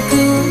cool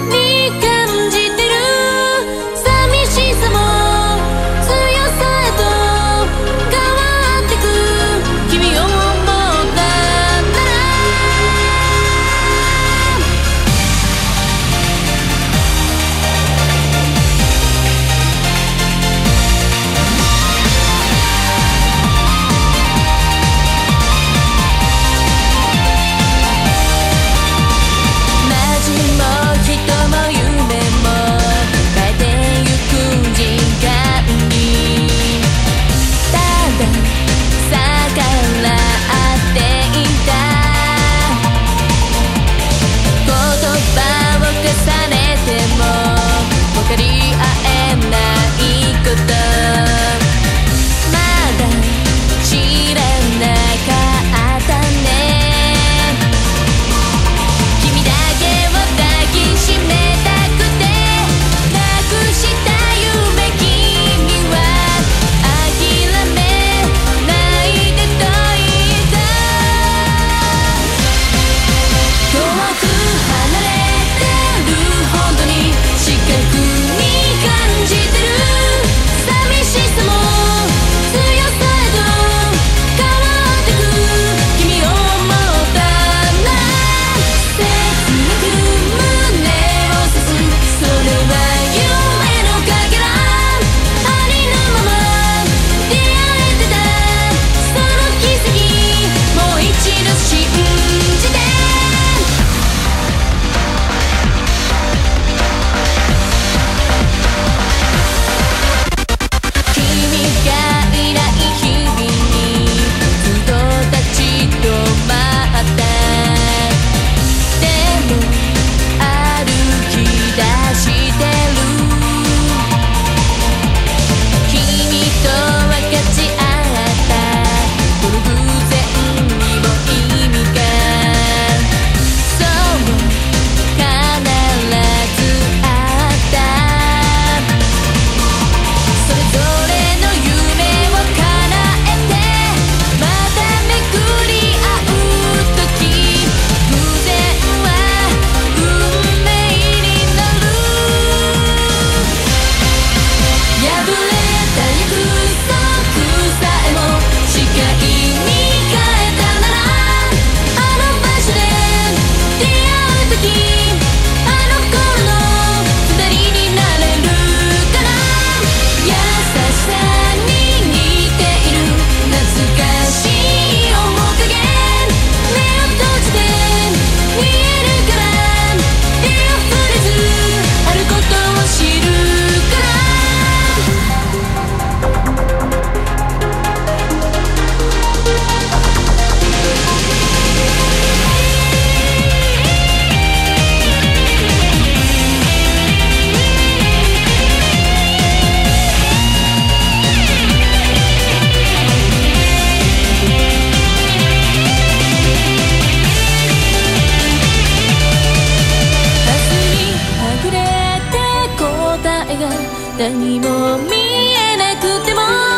何も見えなくても